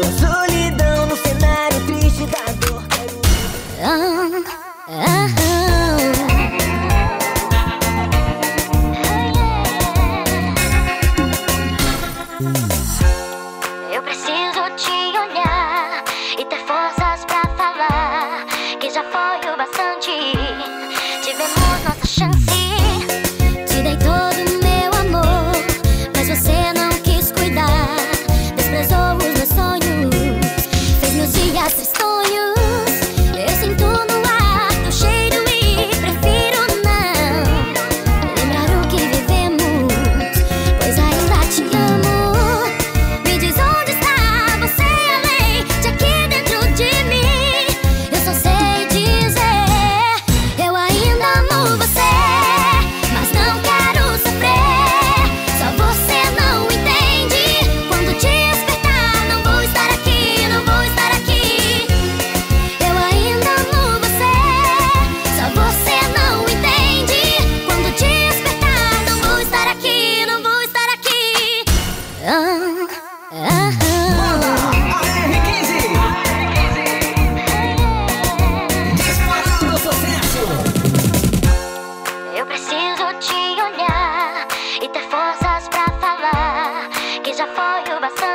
solidão no cenário triste da dor. Eu preciso te olhar e ter forças pra falar que já foi o bastante. Tivemos nossa chance. Te dei todo o meu amor, mas você não. for you, but